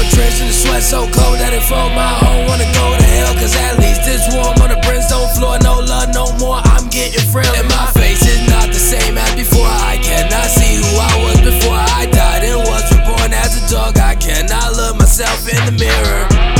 cold, drenched in the sweat so cold that it froze my own. Wanna go to hell, cause at least it's warm on the brimstone floor. No love, no more, I'm getting frail. And my face is not the same as before. I cannot see who I was before I died and was reborn as a dog. I cannot look myself in the mirror.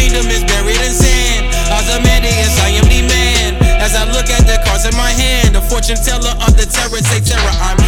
Tell her of the terror, say terror. I'm